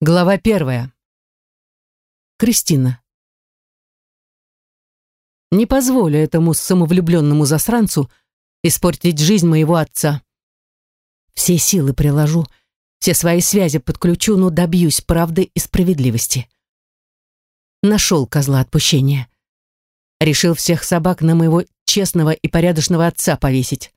Глава первая. Кристина. Не позволю этому самовлюбленному засранцу испортить жизнь моего отца. Все силы приложу, все свои связи подключу, но добьюсь правды и справедливости. Нашел козла отпущения. Решил всех собак на моего честного и порядочного отца повесить.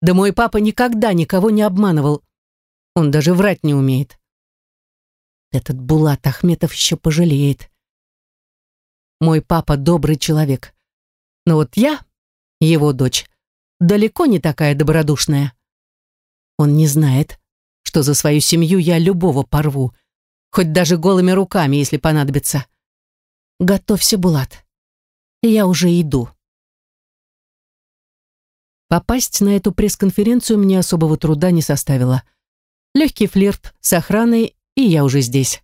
Да мой папа никогда никого не обманывал. Он даже врать не умеет. Этот Булат Ахметов еще пожалеет. Мой папа добрый человек. Но вот я, его дочь, далеко не такая добродушная. Он не знает, что за свою семью я любого порву, хоть даже голыми руками, если понадобится. Готовься, Булат. Я уже иду. Попасть на эту пресс-конференцию мне особого труда не составило. Легкий флирт с охраной и я уже здесь.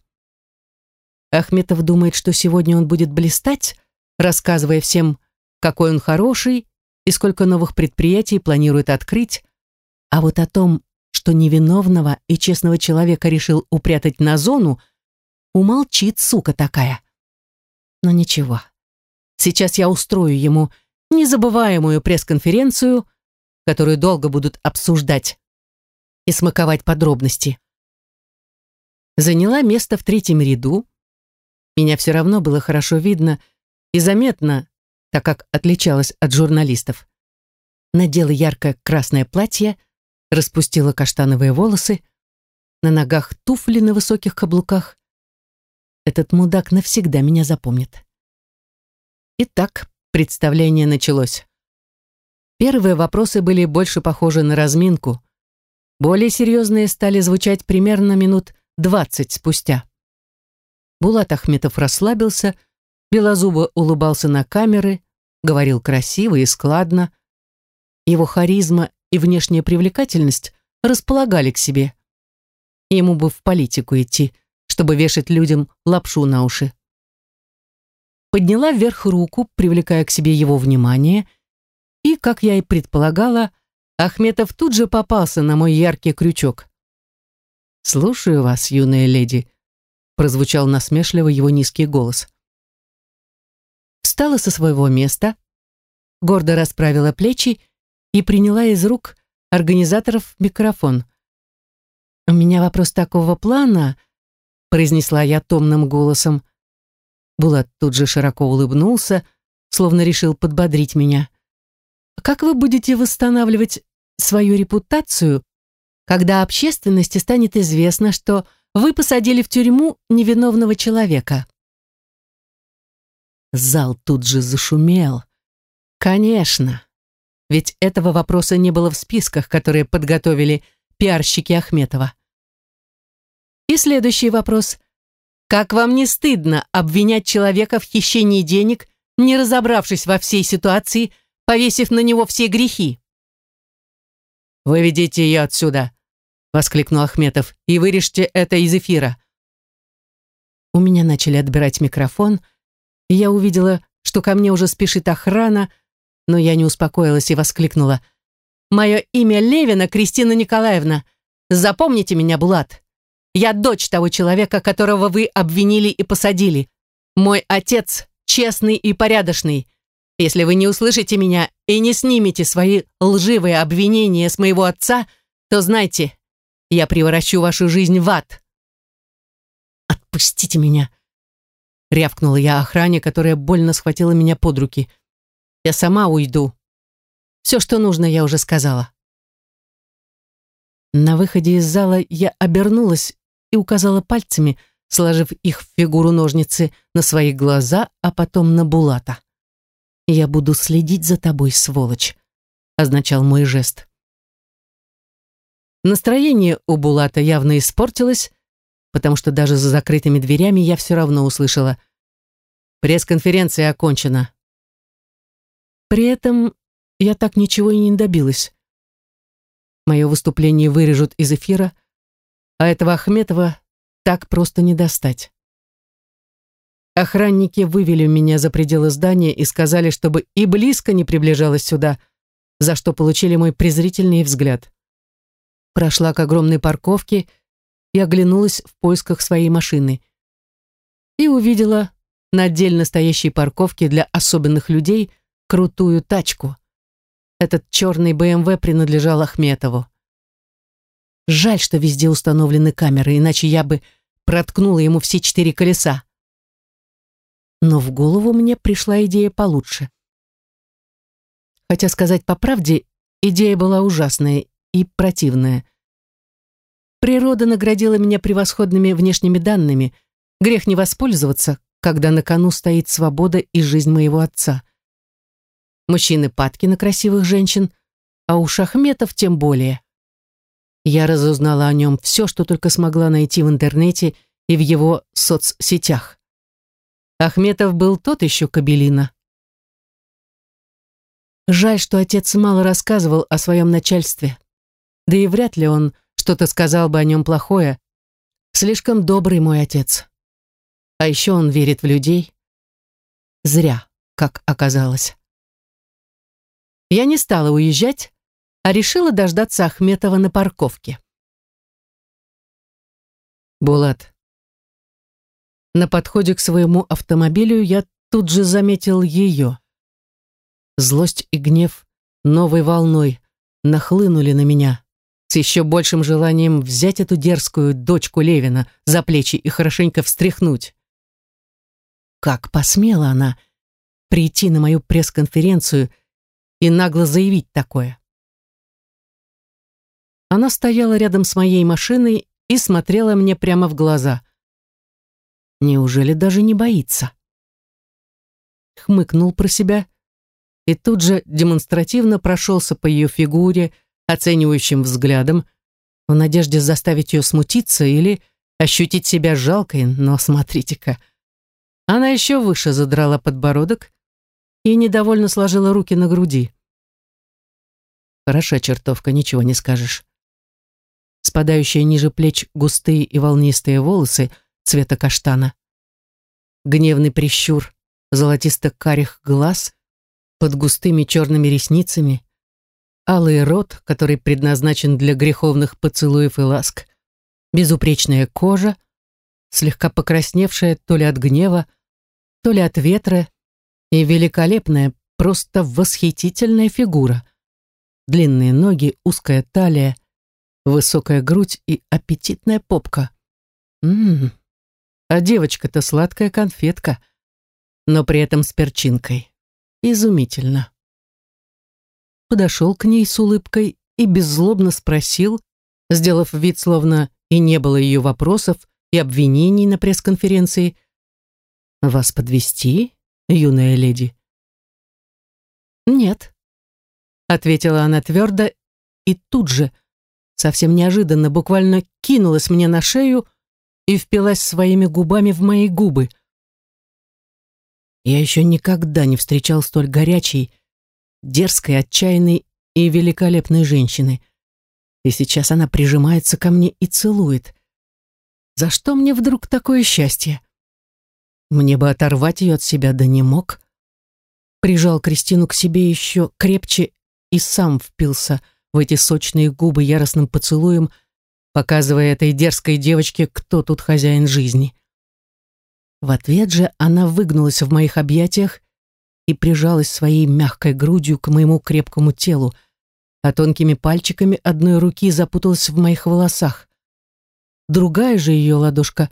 Ахметов думает, что сегодня он будет блистать, рассказывая всем, какой он хороший и сколько новых предприятий планирует открыть, а вот о том, что невиновного и честного человека решил упрятать на зону, умолчит, сука такая. Но ничего. Сейчас я устрою ему незабываемую пресс-конференцию, которую долго будут обсуждать и смаковать подробности заняла место в третьем ряду. Меня все равно было хорошо видно и заметно, так как отличалась от журналистов. Надела яркое красное платье, распустила каштановые волосы, на ногах туфли на высоких каблуках. Этот мудак навсегда меня запомнит. Итак, представление началось. Первые вопросы были больше похожи на разминку. Более серьезные стали звучать примерно минут двадцать спустя. Булат Ахметов расслабился, белозубо улыбался на камеры, говорил красиво и складно. Его харизма и внешняя привлекательность располагали к себе. Ему бы в политику идти, чтобы вешать людям лапшу на уши. Подняла вверх руку, привлекая к себе его внимание, и, как я и предполагала, Ахметов тут же попался на мой яркий крючок. «Слушаю вас, юная леди», — прозвучал насмешливо его низкий голос. Встала со своего места, гордо расправила плечи и приняла из рук организаторов микрофон. «У меня вопрос такого плана», — произнесла я томным голосом. Булат тут же широко улыбнулся, словно решил подбодрить меня. «Как вы будете восстанавливать свою репутацию когда общественности станет известно, что вы посадили в тюрьму невиновного человека. Зал тут же зашумел. Конечно, ведь этого вопроса не было в списках, которые подготовили пиарщики Ахметова. И следующий вопрос. Как вам не стыдно обвинять человека в хищении денег, не разобравшись во всей ситуации, повесив на него все грехи? «Выведите ее отсюда!» — воскликнул Ахметов. «И вырежьте это из эфира!» У меня начали отбирать микрофон, и я увидела, что ко мне уже спешит охрана, но я не успокоилась и воскликнула. «Мое имя Левина Кристина Николаевна. Запомните меня, Булат. Я дочь того человека, которого вы обвинили и посадили. Мой отец честный и порядочный. Если вы не услышите меня и не снимете свои лживые обвинения с моего отца, то знайте, я превращу вашу жизнь в ад. Отпустите меня, рявкнула я охране, которая больно схватила меня под руки. Я сама уйду. Все, что нужно, я уже сказала. На выходе из зала я обернулась и указала пальцами, сложив их в фигуру ножницы на свои глаза, а потом на Булата. «Я буду следить за тобой, сволочь», — означал мой жест. Настроение у Булата явно испортилось, потому что даже за закрытыми дверями я все равно услышала «Пресс-конференция окончена». При этом я так ничего и не добилась. Мое выступление вырежут из эфира, а этого Ахметова так просто не достать. Охранники вывели меня за пределы здания и сказали, чтобы и близко не приближалась сюда, за что получили мой презрительный взгляд. Прошла к огромной парковке и оглянулась в поисках своей машины. И увидела на отдельно стоящей парковке для особенных людей крутую тачку. Этот черный БМВ принадлежал Ахметову. Жаль, что везде установлены камеры, иначе я бы проткнула ему все четыре колеса. Но в голову мне пришла идея получше. Хотя сказать по правде, идея была ужасная и противная. Природа наградила меня превосходными внешними данными. Грех не воспользоваться, когда на кону стоит свобода и жизнь моего отца. Мужчины падки на красивых женщин, а у Шахметов тем более. Я разузнала о нем все, что только смогла найти в интернете и в его соцсетях. Ахметов был тот еще кабелина. Жаль, что отец мало рассказывал о своем начальстве. Да и вряд ли он что-то сказал бы о нем плохое. Слишком добрый мой отец. А еще он верит в людей. Зря, как оказалось. Я не стала уезжать, а решила дождаться Ахметова на парковке. Булат. На подходе к своему автомобилю я тут же заметил ее. Злость и гнев новой волной нахлынули на меня с еще большим желанием взять эту дерзкую дочку Левина за плечи и хорошенько встряхнуть. Как посмела она прийти на мою пресс-конференцию и нагло заявить такое? Она стояла рядом с моей машиной и смотрела мне прямо в глаза. Неужели даже не боится? Хмыкнул про себя и тут же демонстративно прошелся по ее фигуре оценивающим взглядом, в надежде заставить ее смутиться или ощутить себя жалкой, но смотрите-ка. Она еще выше задрала подбородок и недовольно сложила руки на груди. Хороша чертовка, ничего не скажешь. Спадающие ниже плеч густые и волнистые волосы цвета каштана. Гневный прищур золотисто-карих глаз под густыми черными ресницами, алый рот, который предназначен для греховных поцелуев и ласк, безупречная кожа, слегка покрасневшая то ли от гнева, то ли от ветра, и великолепная, просто восхитительная фигура. Длинные ноги, узкая талия, высокая грудь и аппетитная попка. Ммм, а девочка-то сладкая конфетка, но при этом с перчинкой. Изумительно. Подошел к ней с улыбкой и беззлобно спросил, сделав вид, словно и не было ее вопросов и обвинений на пресс-конференции, «Вас подвести, юная леди?» «Нет», — ответила она твердо и тут же, совсем неожиданно, буквально кинулась мне на шею и впилась своими губами в мои губы — я еще никогда не встречал столь горячей, дерзкой, отчаянной и великолепной женщины. И сейчас она прижимается ко мне и целует. За что мне вдруг такое счастье? Мне бы оторвать ее от себя, да не мог. Прижал Кристину к себе еще крепче и сам впился в эти сочные губы яростным поцелуем, показывая этой дерзкой девочке, кто тут хозяин жизни. В ответ же она выгнулась в моих объятиях и прижалась своей мягкой грудью к моему крепкому телу, а тонкими пальчиками одной руки запуталась в моих волосах. Другая же ее ладошка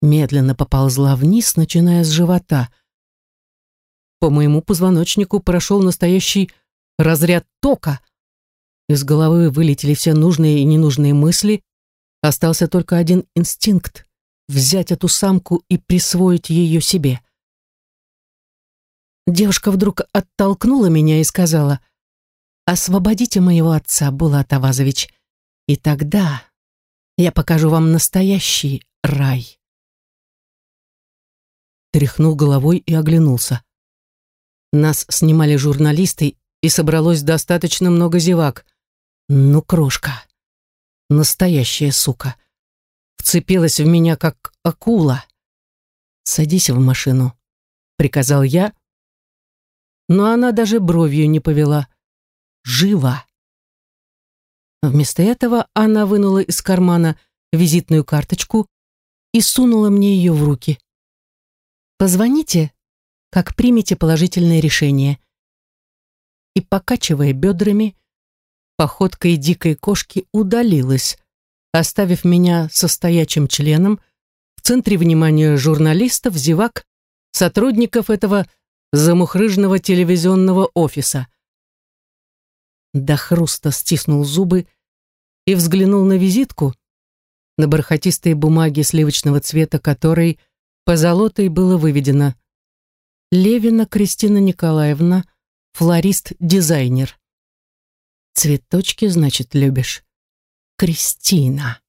медленно поползла вниз, начиная с живота. По моему позвоночнику прошел настоящий разряд тока. Из головы вылетели все нужные и ненужные мысли, остался только один инстинкт взять эту самку и присвоить ее себе. Девушка вдруг оттолкнула меня и сказала, «Освободите моего отца, Булат Авазович, и тогда я покажу вам настоящий рай». Тряхнул головой и оглянулся. Нас снимали журналисты, и собралось достаточно много зевак. Ну, крошка, настоящая сука вцепилась в меня, как акула. «Садись в машину», — приказал я, но она даже бровью не повела. «Живо!» Вместо этого она вынула из кармана визитную карточку и сунула мне ее в руки. «Позвоните, как примете положительное решение». И, покачивая бедрами, походкой дикой кошки удалилась, оставив меня со стоячим членом в центре внимания журналистов, зевак, сотрудников этого замухрыжного телевизионного офиса. До хруста стиснул зубы и взглянул на визитку, на бархатистой бумаге сливочного цвета которой позолотой было выведено «Левина Кристина Николаевна, флорист-дизайнер». «Цветочки, значит, любишь?» «Кристина».